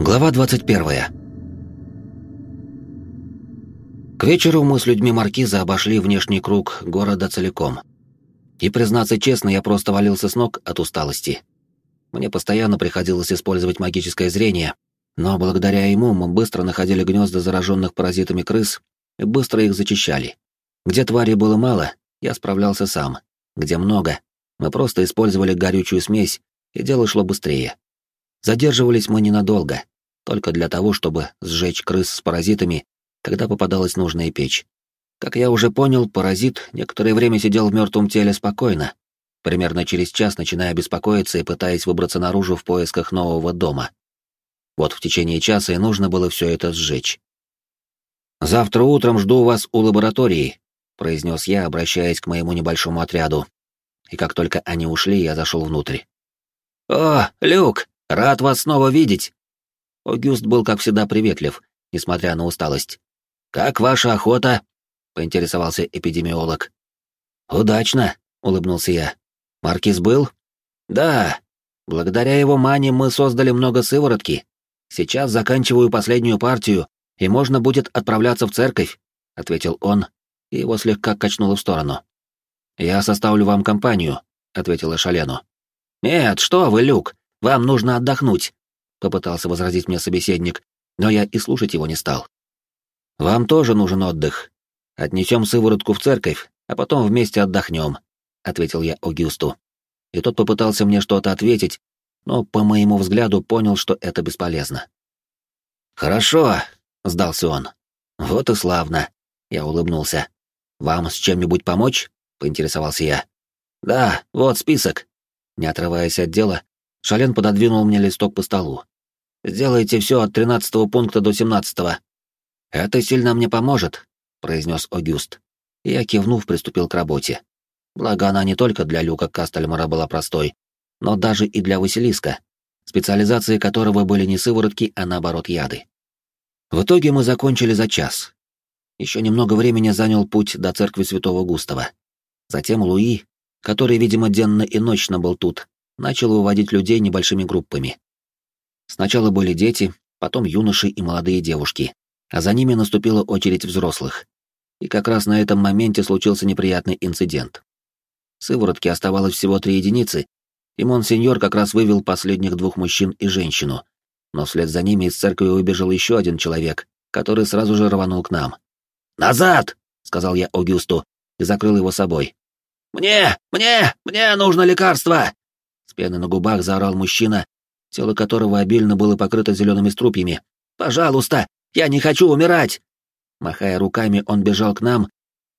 Глава 21. К вечеру мы с людьми Маркиза обошли внешний круг города целиком. И, признаться честно, я просто валился с ног от усталости. Мне постоянно приходилось использовать магическое зрение, но благодаря ему мы быстро находили гнезда зараженных паразитами крыс и быстро их зачищали. Где тварей было мало, я справлялся сам. Где много, мы просто использовали горючую смесь, и дело шло быстрее. Задерживались мы ненадолго, только для того, чтобы сжечь крыс с паразитами, когда попадалась нужная печь. Как я уже понял, паразит некоторое время сидел в мертвом теле спокойно, примерно через час начиная беспокоиться и пытаясь выбраться наружу в поисках нового дома. Вот в течение часа и нужно было все это сжечь. «Завтра утром жду вас у лаборатории», — произнес я, обращаясь к моему небольшому отряду. И как только они ушли, я зашел внутрь. «О, Люк, Рад вас снова видеть!» Огюст был, как всегда, приветлив, несмотря на усталость. «Как ваша охота?» — поинтересовался эпидемиолог. «Удачно», — улыбнулся я. «Маркиз был?» «Да. Благодаря его мане мы создали много сыворотки. Сейчас заканчиваю последнюю партию, и можно будет отправляться в церковь», — ответил он, и его слегка качнуло в сторону. «Я составлю вам компанию», — ответила Шалену. «Нет, что вы, Люк, вам нужно отдохнуть», — попытался возразить мне собеседник, но я и слушать его не стал. «Вам тоже нужен отдых. Отнесем сыворотку в церковь, а потом вместе отдохнем», — ответил я Огюсту. И тот попытался мне что-то ответить, но, по моему взгляду, понял, что это бесполезно. «Хорошо», — сдался он. «Вот и славно», — я улыбнулся. «Вам с чем-нибудь помочь?» — поинтересовался я. «Да, вот список». Не отрываясь от дела, Шален пододвинул мне листок по столу. «Сделайте все от тринадцатого пункта до семнадцатого». «Это сильно мне поможет», — произнес Огюст. Я, кивнув, приступил к работе. Благо, она не только для Люка Кастельмара была простой, но даже и для Василиска, специализации которого были не сыворотки, а наоборот яды. В итоге мы закончили за час. Еще немного времени занял путь до церкви святого Густава. Затем Луи, который, видимо, денно и ночно был тут, начал выводить людей небольшими группами. Сначала были дети, потом юноши и молодые девушки, а за ними наступила очередь взрослых. И как раз на этом моменте случился неприятный инцидент. Сыворотки оставалось всего три единицы, и монсеньор как раз вывел последних двух мужчин и женщину, но вслед за ними из церкви выбежал еще один человек, который сразу же рванул к нам. «Назад!» — сказал я Огюсту и закрыл его собой. «Мне! Мне! Мне нужно лекарство!» С пеной на губах заорал мужчина, тело которого обильно было покрыто зелеными струпьями. «Пожалуйста! Я не хочу умирать!» Махая руками, он бежал к нам,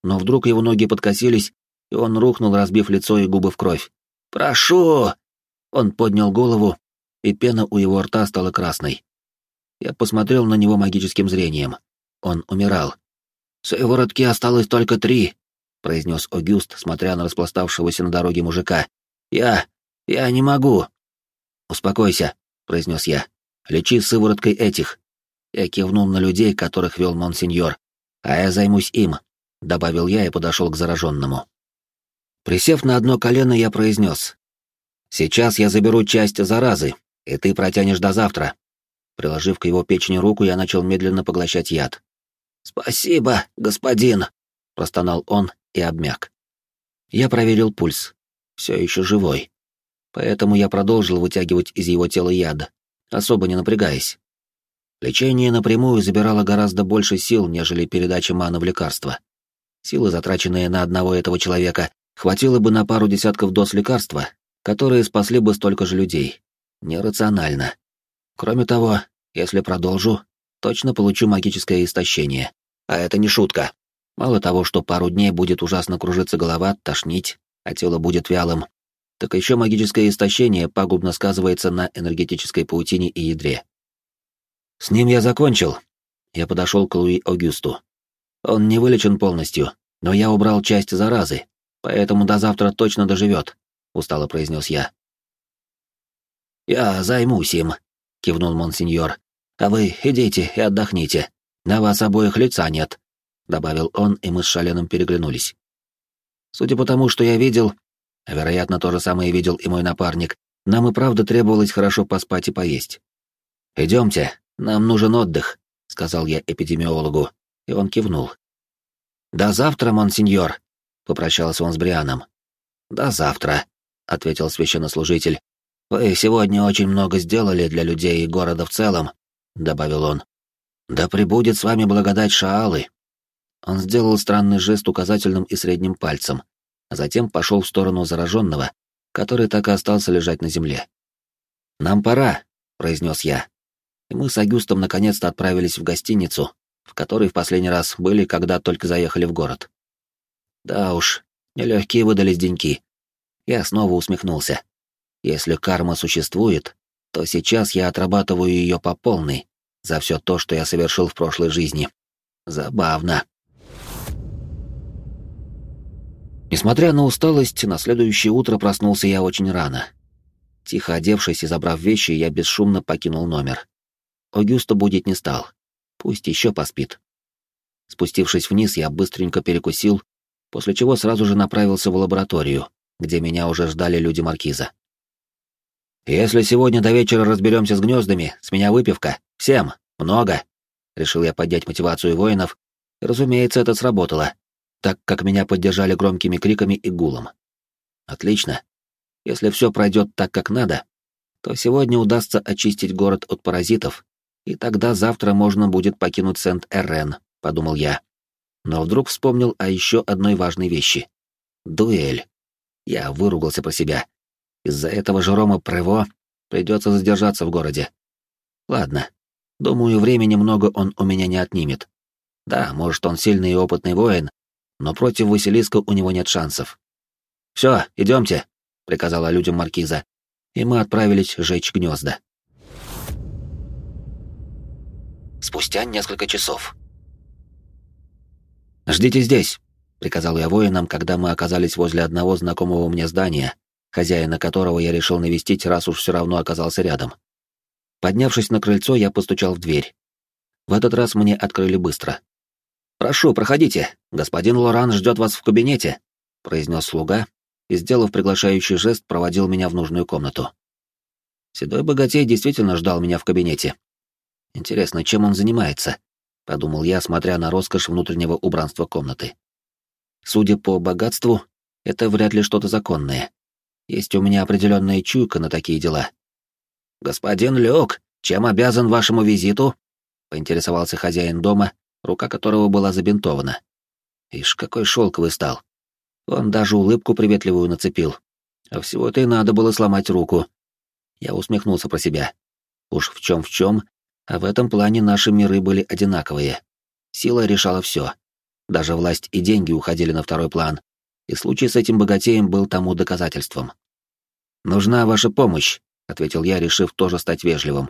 но вдруг его ноги подкосились, и он рухнул, разбив лицо и губы в кровь. «Прошу!» Он поднял голову, и пена у его рта стала красной. Я посмотрел на него магическим зрением. Он умирал. «Сыворотки осталось только три», — произнес Огюст, смотря на распластавшегося на дороге мужика. «Я... «Я не могу». «Успокойся», — произнес я. «Лечи сывороткой этих». Я кивнул на людей, которых вел монсеньор. «А я займусь им», — добавил я и подошел к зараженному. Присев на одно колено, я произнес. «Сейчас я заберу часть заразы, и ты протянешь до завтра». Приложив к его печени руку, я начал медленно поглощать яд. «Спасибо, господин», — простонал он и обмяк. Я проверил пульс. Все еще живой поэтому я продолжил вытягивать из его тела яд, особо не напрягаясь. Лечение напрямую забирало гораздо больше сил, нежели передача маны в лекарство. Силы, затраченные на одного этого человека, хватило бы на пару десятков доз лекарства, которые спасли бы столько же людей. Нерационально. Кроме того, если продолжу, точно получу магическое истощение. А это не шутка. Мало того, что пару дней будет ужасно кружиться голова, тошнить, а тело будет вялым, так еще магическое истощение пагубно сказывается на энергетической паутине и ядре. С ним я закончил. Я подошел к Луи Огюсту. Он не вылечен полностью, но я убрал часть заразы, поэтому до завтра точно доживет, устало произнес я. Я займусь им, кивнул монсеньор. А вы идите и отдохните. На вас обоих лица нет, добавил он, и мы с Шаленом переглянулись. Судя по тому, что я видел, Вероятно, то же самое видел и мой напарник. Нам и правда требовалось хорошо поспать и поесть. Идемте, нам нужен отдых, сказал я эпидемиологу, и он кивнул. До завтра, монсеньор, попрощался он с Брианом. До завтра, ответил священнослужитель. Вы сегодня очень много сделали для людей и города в целом, добавил он. Да пребудет с вами благодать Шаалы. Он сделал странный жест указательным и средним пальцем, а затем пошел в сторону зараженного, который так и остался лежать на земле. «Нам пора», — произнес я. И мы с Агюстом наконец-то отправились в гостиницу, в которой в последний раз были, когда только заехали в город. Да уж, нелегкие выдались деньки. Я снова усмехнулся. Если карма существует, то сейчас я отрабатываю ее по полной за все то, что я совершил в прошлой жизни. Забавно. Несмотря на усталость, на следующее утро проснулся я очень рано. Тихо одевшись и забрав вещи, я бесшумно покинул номер. Огюста будить не стал. Пусть еще поспит. Спустившись вниз, я быстренько перекусил, после чего сразу же направился в лабораторию, где меня уже ждали люди Маркиза. «Если сегодня до вечера разберемся с гнездами, с меня выпивка. Всем. Много!» Решил я поднять мотивацию воинов, разумеется, это сработало так как меня поддержали громкими криками и гулом. Отлично. Если все пройдет так, как надо, то сегодня удастся очистить город от паразитов, и тогда завтра можно будет покинуть Сент-Эррен, подумал я. Но вдруг вспомнил о еще одной важной вещи. Дуэль. Я выругался про себя. Из-за этого Жерома Прево придется задержаться в городе. Ладно. Думаю, времени много он у меня не отнимет. Да, может, он сильный и опытный воин, но против Василиска у него нет шансов. «Все, идемте», — приказала людям маркиза, и мы отправились жечь гнезда. Спустя несколько часов. «Ждите здесь», — приказал я воинам, когда мы оказались возле одного знакомого мне здания, хозяина которого я решил навестить, раз уж все равно оказался рядом. Поднявшись на крыльцо, я постучал в дверь. В этот раз мне открыли быстро. «Прошу, проходите. Господин Лоран ждет вас в кабинете», — произнес слуга и, сделав приглашающий жест, проводил меня в нужную комнату. Седой богатей действительно ждал меня в кабинете. Интересно, чем он занимается? Подумал я, смотря на роскошь внутреннего убранства комнаты. Судя по богатству, это вряд ли что-то законное. Есть у меня определенная чуйка на такие дела. «Господин Люк, чем обязан вашему визиту?» — поинтересовался хозяин дома, рука которого была забинтована. Ишь, какой шелковый стал. Он даже улыбку приветливую нацепил. А всего-то и надо было сломать руку. Я усмехнулся про себя. Уж в чем в чем, а в этом плане наши миры были одинаковые. Сила решала все. Даже власть и деньги уходили на второй план, и случай с этим богатеем был тому доказательством. «Нужна ваша помощь», — ответил я, решив тоже стать вежливым.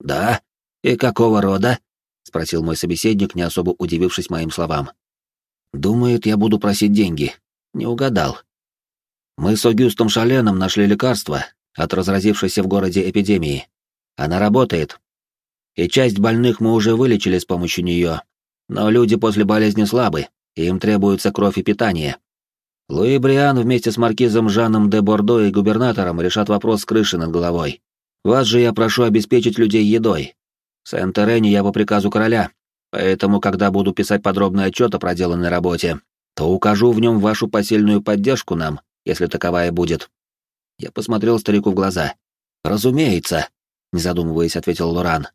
«Да? И какого рода?» — спросил мой собеседник, не особо удивившись моим словам. «Думает, я буду просить деньги. Не угадал. Мы с Огюстом Шаленом нашли лекарство от разразившейся в городе эпидемии. Она работает. И часть больных мы уже вылечили с помощью нее. Но люди после болезни слабы, и им требуется кровь и питание. Луи Бриан вместе с маркизом Жаном де Бордо и губернатором решат вопрос с крыши над головой. Вас же я прошу обеспечить людей едой, в Сент-Терене я по приказу короля, поэтому, когда буду писать подробный отчет о проделанной работе, то укажу в нем вашу посильную поддержку нам, если таковая будет». Я посмотрел старику в глаза. «Разумеется», — не задумываясь, ответил Лоран.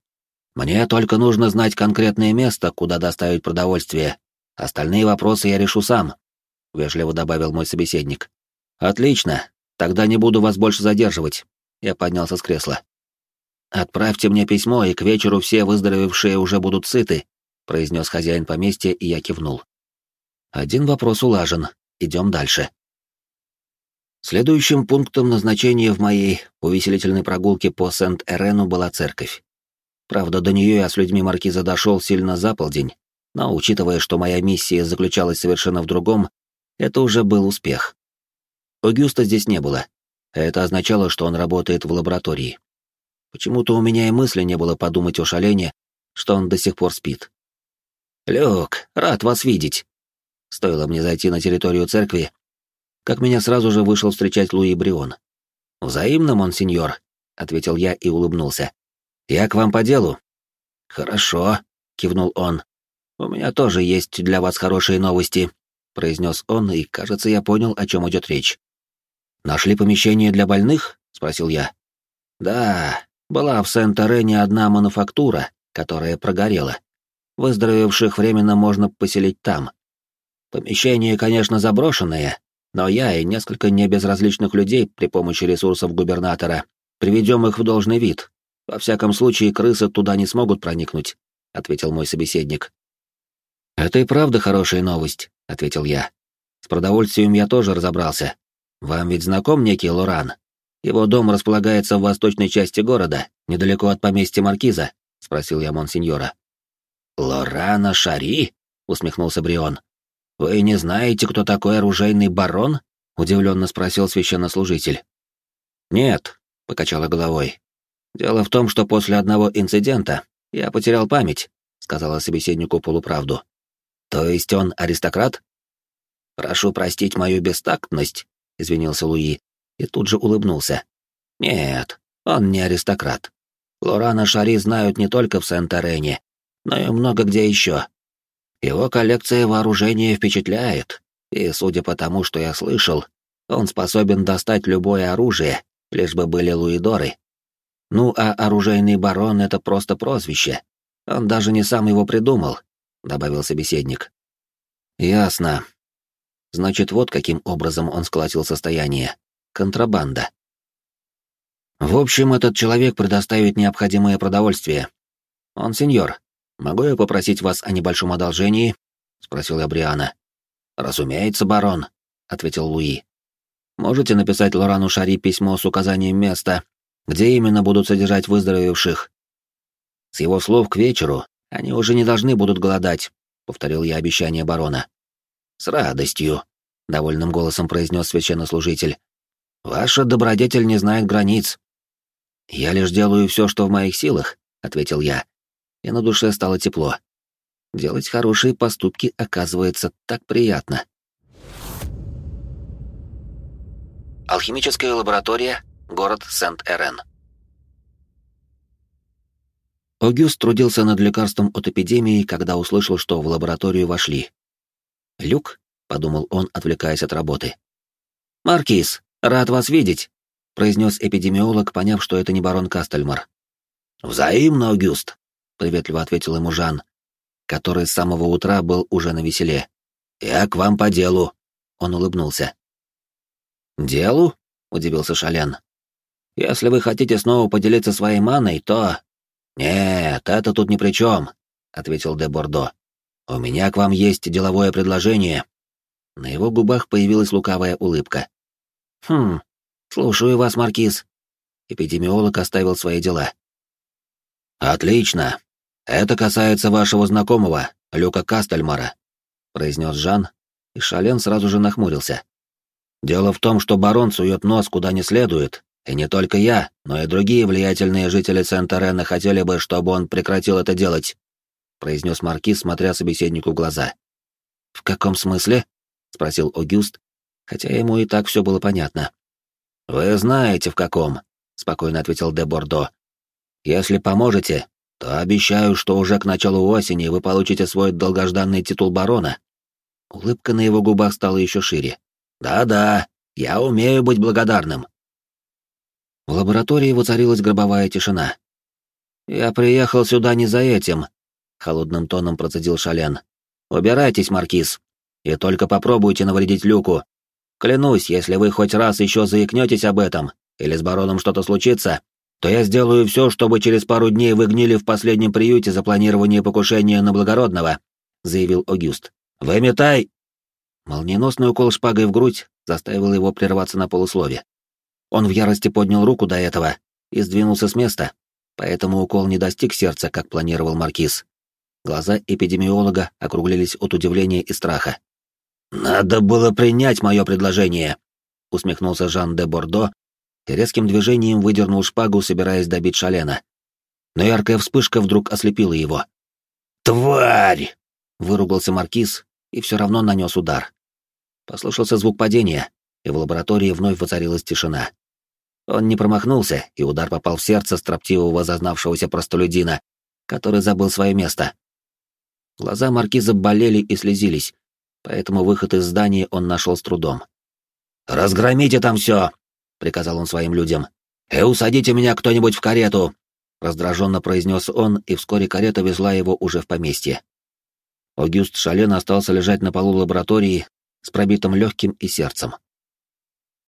«Мне только нужно знать конкретное место, куда доставить продовольствие. Остальные вопросы я решу сам», — вежливо добавил мой собеседник. «Отлично. Тогда не буду вас больше задерживать». Я поднялся с кресла. «Отправьте мне письмо, и к вечеру все выздоровевшие уже будут сыты», — произнес хозяин поместья, и я кивнул. «Один вопрос улажен. Идем дальше». Следующим пунктом назначения в моей увеселительной прогулке по Сент-Эрену была церковь. Правда, до нее я с людьми маркиза дошел сильно за полдень, но, учитывая, что моя миссия заключалась совершенно в другом, это уже был успех. Огюста здесь не было. Это означало, что он работает в лаборатории. Почему-то у меня и мысли не было подумать о шалене, что он до сих пор спит. «Люк, рад вас видеть!» Стоило мне зайти на территорию церкви, как меня сразу же вышел встречать Луи Брион. «Взаимно, монсеньор», — ответил я и улыбнулся. «Я к вам по делу». «Хорошо», — кивнул он. «У меня тоже есть для вас хорошие новости», — произнес он, и, кажется, я понял, о чем идет речь. «Нашли помещение для больных?» — спросил я. «Да, была в Сент-Арене одна мануфактура, которая прогорела. Выздоровевших временно можно поселить там. Помещение, конечно, заброшенное, но я и несколько небезразличных людей при помощи ресурсов губернатора приведем их в должный вид. Во всяком случае, крысы туда не смогут проникнуть», — ответил мой собеседник. «Это и правда хорошая новость», — ответил я. «С продовольствием я тоже разобрался. Вам ведь знаком некий Лоран?» Его дом располагается в восточной части города, недалеко от поместья маркиза, спросил я монсеньора. Лорана Шари? усмехнулся Брион. Вы не знаете, кто такой оружейный барон? удивленно спросил священнослужитель. Нет, покачала головой. Дело в том, что после одного инцидента я потерял память, сказала собеседнику полуправду. То есть он аристократ? Прошу простить мою бестактность, извинился Луи и тут же улыбнулся. Нет, он не аристократ. Лорана Шари знают не только в Сент-Арене, но и много где еще. Его коллекция вооружения впечатляет, и, судя по тому, что я слышал, он способен достать любое оружие, лишь бы были луидоры. Ну, а оружейный барон — это просто прозвище. Он даже не сам его придумал, — добавил собеседник. Ясно. Значит, вот каким образом он сколотил состояние контрабанда. В общем, этот человек предоставит необходимое продовольствие. Он сеньор. Могу я попросить вас о небольшом одолжении? спросил я Бриана. Разумеется, барон, ответил Луи. Можете написать Лорану Шари письмо с указанием места, где именно будут содержать выздоровевших. С его слов к вечеру они уже не должны будут голодать, повторил я обещание барона. С радостью, довольным голосом произнес священнослужитель. Ваша добродетель не знает границ. Я лишь делаю все, что в моих силах, ответил я. И на душе стало тепло. Делать хорошие поступки оказывается так приятно. Алхимическая лаборатория, город Сент-Эрен. Огюст трудился над лекарством от эпидемии, когда услышал, что в лабораторию вошли. «Люк?» — подумал он, отвлекаясь от работы. «Маркиз, «Рад вас видеть», — произнес эпидемиолог, поняв, что это не барон Кастельмар. «Взаимно, Аугюст», — приветливо ответил ему Жан, который с самого утра был уже на веселе. «Я к вам по делу», — он улыбнулся. «Делу?» — удивился Шалян. «Если вы хотите снова поделиться своей маной, то...» «Нет, это тут ни при чем», — ответил де Бордо. «У меня к вам есть деловое предложение». На его губах появилась лукавая улыбка. «Хм, слушаю вас, Маркиз». Эпидемиолог оставил свои дела. «Отлично. Это касается вашего знакомого, Люка Кастельмара», — произнес Жан, и Шален сразу же нахмурился. «Дело в том, что барон сует нос куда не следует, и не только я, но и другие влиятельные жители Сент-Арена хотели бы, чтобы он прекратил это делать», — произнес Маркиз, смотря собеседнику в глаза. «В каком смысле?» — спросил Огюст, хотя ему и так все было понятно. «Вы знаете, в каком», — спокойно ответил де Бордо. «Если поможете, то обещаю, что уже к началу осени вы получите свой долгожданный титул барона». Улыбка на его губах стала еще шире. «Да-да, я умею быть благодарным». В лаборатории воцарилась гробовая тишина. «Я приехал сюда не за этим», — холодным тоном процедил Шален. «Убирайтесь, Маркиз, и только попробуйте навредить Люку, Клянусь, если вы хоть раз еще заикнетесь об этом, или с бароном что-то случится, то я сделаю все, чтобы через пару дней вы гнили в последнем приюте за планирование покушения на благородного», — заявил Огюст. «Выметай!» Молниеносный укол шпагой в грудь заставил его прерваться на полуслове. Он в ярости поднял руку до этого и сдвинулся с места, поэтому укол не достиг сердца, как планировал Маркиз. Глаза эпидемиолога округлились от удивления и страха. «Надо было принять мое предложение», — усмехнулся Жан де Бордо и резким движением выдернул шпагу, собираясь добить Шалена. Но яркая вспышка вдруг ослепила его. «Тварь!» — выругался Маркиз и все равно нанес удар. Послышался звук падения, и в лаборатории вновь воцарилась тишина. Он не промахнулся, и удар попал в сердце строптивого зазнавшегося простолюдина, который забыл свое место. Глаза маркиза болели и слезились, поэтому выход из здания он нашел с трудом. «Разгромите там все!» — приказал он своим людям. «И усадите меня кто-нибудь в карету!» — раздраженно произнес он, и вскоре карета везла его уже в поместье. Огюст Шален остался лежать на полу лаборатории с пробитым легким и сердцем.